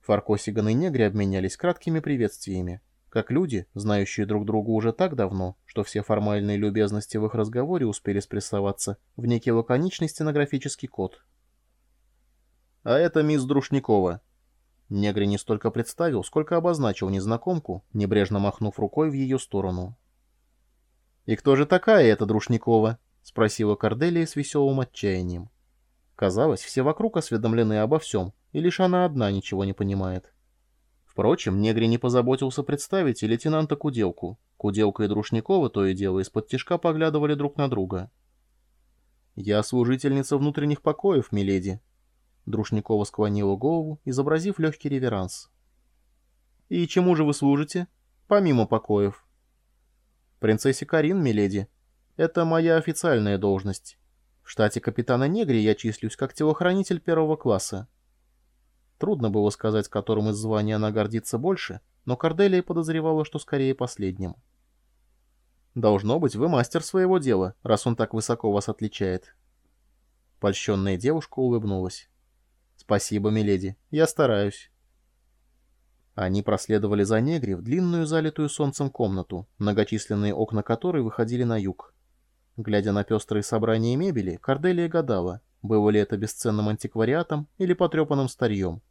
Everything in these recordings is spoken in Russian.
Фаркосиган и Негри обменялись краткими приветствиями, как люди, знающие друг друга уже так давно, что все формальные любезности в их разговоре успели спрессоваться в некий лаконичный стенографический код. «А это мисс Друшникова». Негри не столько представил, сколько обозначил незнакомку, небрежно махнув рукой в ее сторону. «И кто же такая эта Друшникова?» — спросила Корделия с веселым отчаянием. Казалось, все вокруг осведомлены обо всем, и лишь она одна ничего не понимает. Впрочем, Негри не позаботился представить и лейтенанта Куделку. Куделка и Друшникова то и дело из-под тишка поглядывали друг на друга. «Я служительница внутренних покоев, миледи». Друшникова склонила голову, изобразив легкий реверанс. «И чему же вы служите? Помимо покоев?» «Принцессе Карин, миледи. Это моя официальная должность. В штате капитана Негри я числюсь как телохранитель первого класса. Трудно было сказать, которым из званий она гордится больше, но Корделия подозревала, что скорее последним. «Должно быть, вы мастер своего дела, раз он так высоко вас отличает». Польщенная девушка улыбнулась. «Спасибо, миледи, я стараюсь». Они проследовали за Негри в длинную залитую солнцем комнату, многочисленные окна которой выходили на юг. Глядя на пестрые собрания мебели, Корделия гадала, было ли это бесценным антиквариатом или потрепанным старьем.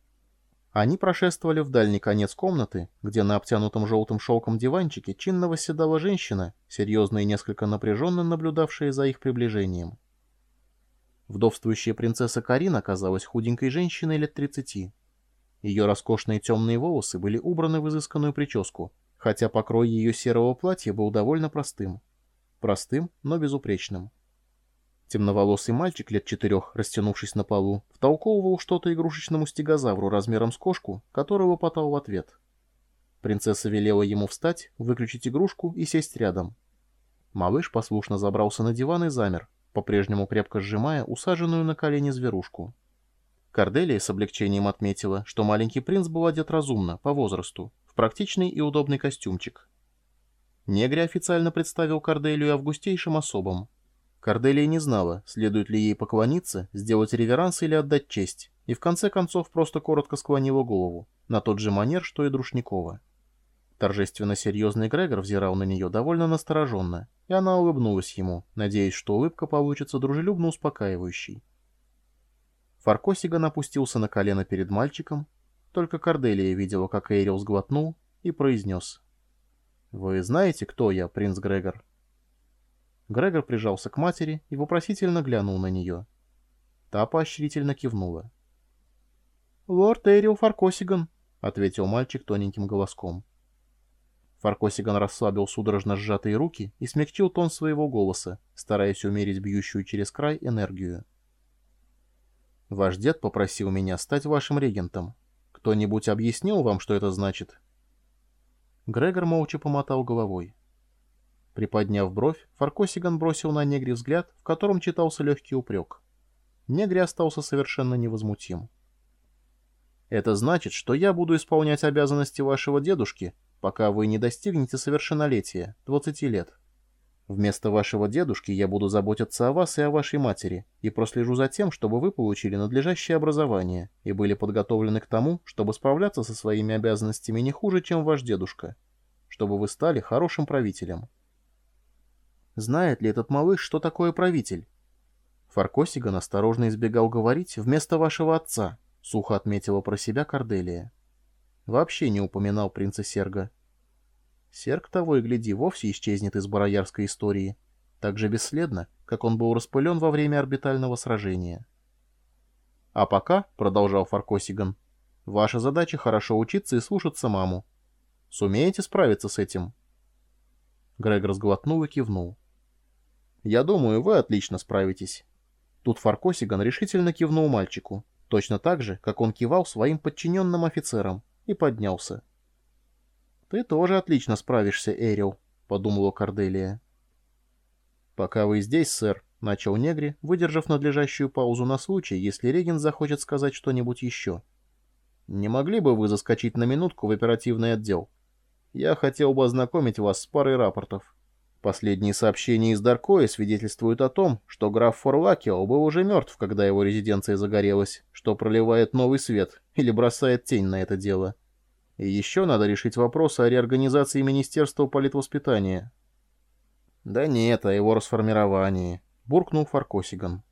Они прошествовали в дальний конец комнаты, где на обтянутом желтым шелком диванчике чинно восседала женщина, серьезно и несколько напряженно наблюдавшая за их приближением. Вдовствующая принцесса Карина оказалась худенькой женщиной лет 30. Ее роскошные темные волосы были убраны в изысканную прическу, хотя покрой ее серого платья был довольно простым. Простым, но безупречным. Темноволосый мальчик лет четырех, растянувшись на полу, втолковывал что-то игрушечному стегозавру размером с кошку, которого потал в ответ. Принцесса велела ему встать, выключить игрушку и сесть рядом. Малыш послушно забрался на диван и замер, по-прежнему крепко сжимая усаженную на колени зверушку. Корделия с облегчением отметила, что маленький принц был одет разумно, по возрасту, в практичный и удобный костюмчик. Негри официально представил Корделию августейшим особом, Корделия не знала, следует ли ей поклониться, сделать реверанс или отдать честь, и в конце концов просто коротко склонила голову, на тот же манер, что и Друшникова. Торжественно серьезный Грегор взирал на нее довольно настороженно, и она улыбнулась ему, надеясь, что улыбка получится дружелюбно успокаивающей. Фаркосиган опустился на колено перед мальчиком, только Корделия видела, как Эйрил сглотнул, и произнес. «Вы знаете, кто я, принц Грегор?» Грегор прижался к матери и вопросительно глянул на нее. Та поощрительно кивнула. «Лорд Эрил Фаркосиган», — ответил мальчик тоненьким голоском. Фаркосиган расслабил судорожно сжатые руки и смягчил тон своего голоса, стараясь умерить бьющую через край энергию. «Ваш дед попросил меня стать вашим регентом. Кто-нибудь объяснил вам, что это значит?» Грегор молча помотал головой. Приподняв бровь, Фаркосиган бросил на Негри взгляд, в котором читался легкий упрек. Негри остался совершенно невозмутим. «Это значит, что я буду исполнять обязанности вашего дедушки, пока вы не достигнете совершеннолетия, 20 лет. Вместо вашего дедушки я буду заботиться о вас и о вашей матери, и прослежу за тем, чтобы вы получили надлежащее образование и были подготовлены к тому, чтобы справляться со своими обязанностями не хуже, чем ваш дедушка, чтобы вы стали хорошим правителем». Знает ли этот малыш, что такое правитель? Фаркосиган осторожно избегал говорить вместо вашего отца, сухо отметила про себя Корделия. Вообще не упоминал принца Серга. Серг того и гляди вовсе исчезнет из бароярской истории, так же бесследно, как он был распылен во время орбитального сражения. А пока, — продолжал Фаркосиган, — ваша задача хорошо учиться и слушаться маму. Сумеете справиться с этим? Грег разглотнул и кивнул. Я думаю, вы отлично справитесь. Тут Фаркосиган решительно кивнул мальчику, точно так же, как он кивал своим подчиненным офицерам, и поднялся. «Ты тоже отлично справишься, Эрил», — подумала Корделия. «Пока вы здесь, сэр», — начал Негри, выдержав надлежащую паузу на случай, если Реген захочет сказать что-нибудь еще. «Не могли бы вы заскочить на минутку в оперативный отдел? Я хотел бы ознакомить вас с парой рапортов». Последние сообщения из Даркоя свидетельствуют о том, что граф Форлакио был уже мертв, когда его резиденция загорелась, что проливает новый свет, или бросает тень на это дело. И еще надо решить вопрос о реорганизации Министерства политвоспитания. Да нет, о его расформировании, буркнул Фаркосиган.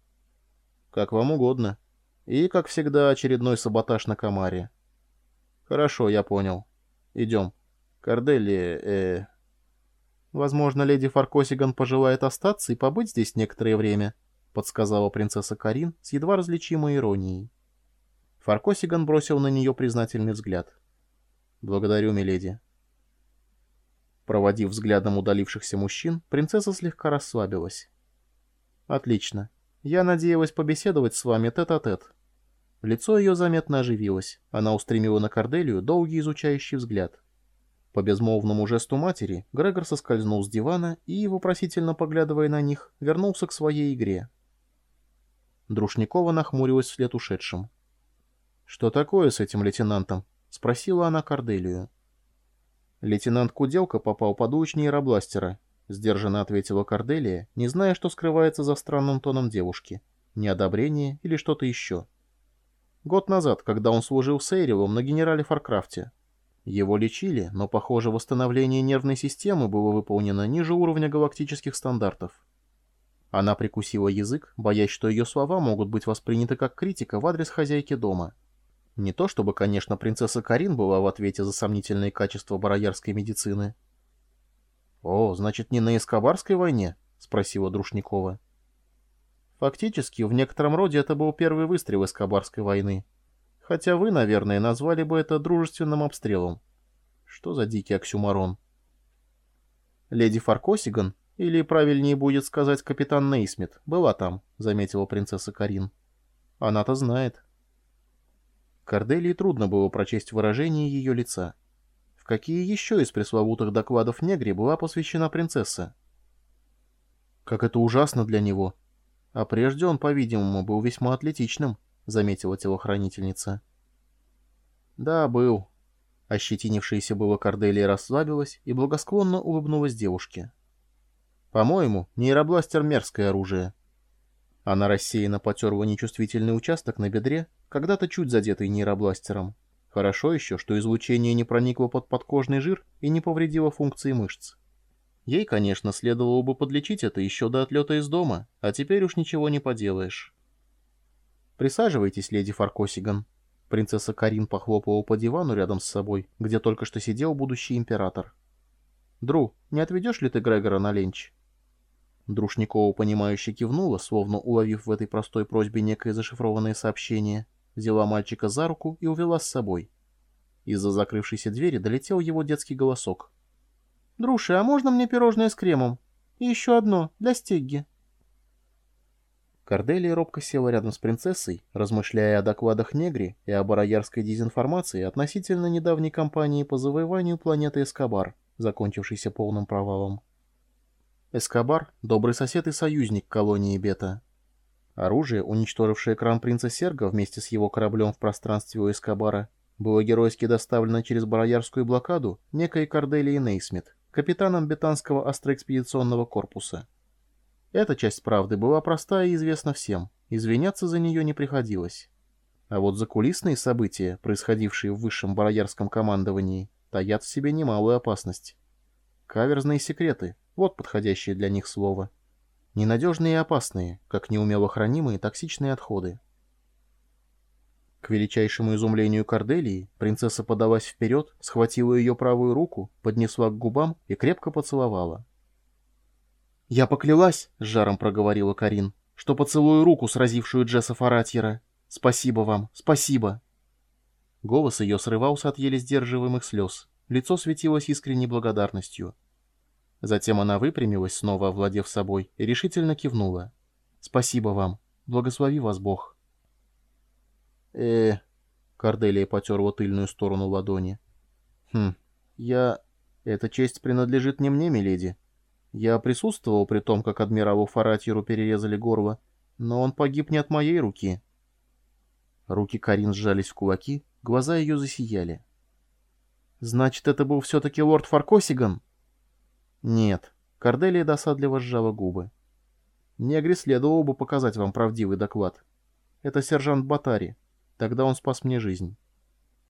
Как вам угодно. И, как всегда, очередной саботаж на комаре. Хорошо, я понял. Идем. Корделия, э... Возможно, леди Фаркосиган пожелает остаться и побыть здесь некоторое время, подсказала принцесса Карин с едва различимой иронией. Фаркосиган бросил на нее признательный взгляд. «Благодарю, миледи». Проводив взглядом удалившихся мужчин, принцесса слегка расслабилась. «Отлично. Я надеялась побеседовать с вами тет-а-тет». -тет. Лицо ее заметно оживилось. Она устремила на Корделию долгий изучающий взгляд. По безмолвному жесту матери Грегор соскользнул с дивана и, вопросительно поглядывая на них, вернулся к своей игре. Друшникова нахмурилась вслед ушедшим. «Что такое с этим лейтенантом?» — спросила она Корделию. Лейтенант Куделка попал под луч нейробластера, — сдержанно ответила Корделия, не зная, что скрывается за странным тоном девушки. Неодобрение или что-то еще. Год назад, когда он служил Сейрилом на генерале Фаркрафте. Его лечили, но, похоже, восстановление нервной системы было выполнено ниже уровня галактических стандартов. Она прикусила язык, боясь, что ее слова могут быть восприняты как критика в адрес хозяйки дома. Не то чтобы, конечно, принцесса Карин была в ответе за сомнительные качества бароярской медицины. «О, значит, не на Эскобарской войне?» — спросила Друшникова. Фактически, в некотором роде это был первый выстрел Эскобарской войны. Хотя вы, наверное, назвали бы это дружественным обстрелом. Что за дикий оксюмарон? Леди Фаркосиган, или правильнее будет сказать капитан Нейсмит, была там, заметила принцесса Карин. Она-то знает. Корделии трудно было прочесть выражение ее лица. В какие еще из пресловутых докладов Негри была посвящена принцесса? Как это ужасно для него. А прежде он, по-видимому, был весьма атлетичным, заметила телохранительница. Да, был. Ощетинившаяся было Корделия расслабилась и благосклонно улыбнулась девушке. По-моему, нейробластер — мерзкое оружие. Она рассеянно потерла нечувствительный участок на бедре, когда-то чуть задетый нейробластером. Хорошо еще, что излучение не проникло под подкожный жир и не повредило функции мышц. Ей, конечно, следовало бы подлечить это еще до отлета из дома, а теперь уж ничего не поделаешь. «Присаживайтесь, леди Фаркосиган». Принцесса Карин похлопала по дивану рядом с собой, где только что сидел будущий император. «Дру, не отведешь ли ты Грегора на ленч?» Друшникова, понимающе кивнула, словно уловив в этой простой просьбе некое зашифрованное сообщение, взяла мальчика за руку и увела с собой. Из-за закрывшейся двери долетел его детский голосок. «Друши, а можно мне пирожное с кремом? И еще одно, для стегги». Корделия робко села рядом с принцессой, размышляя о докладах Негри и о бароярской дезинформации относительно недавней кампании по завоеванию планеты Эскобар, закончившейся полным провалом. Эскобар — добрый сосед и союзник колонии Бета. Оружие, уничтожившее экран принца Серга вместе с его кораблем в пространстве у Эскобара, было геройски доставлено через бароярскую блокаду некой Корделии Нейсмит, капитаном бетанского астроэкспедиционного корпуса. Эта часть правды была проста и известна всем, извиняться за нее не приходилось. А вот закулисные события, происходившие в высшем бароярском командовании, таят в себе немалую опасность. Каверзные секреты, вот подходящее для них слово. Ненадежные и опасные, как неумело хранимые токсичные отходы. К величайшему изумлению Корделии принцесса подалась вперед, схватила ее правую руку, поднесла к губам и крепко поцеловала. «Я поклялась», — с жаром проговорила Карин, — «что поцелую руку, сразившую Джесса Фаратьера. Спасибо вам, спасибо». Голос ее срывался от еле сдерживаемых слез. Лицо светилось искренней благодарностью. Затем она выпрямилась, снова овладев собой, и решительно кивнула. «Спасибо вам. Благослови вас Бог». э Корделия потерла тыльную сторону ладони. «Хм, я... Эта честь принадлежит не мне, миледи. Я присутствовал при том, как адмиралу Фаратьеру перерезали горло, но он погиб не от моей руки». Руки Карин сжались в кулаки, глаза ее засияли. «Значит, это был все-таки лорд Фаркосиган?» «Нет». Корделия досадливо сжала губы. «Негри следовало бы показать вам правдивый доклад. Это сержант Батари. Тогда он спас мне жизнь».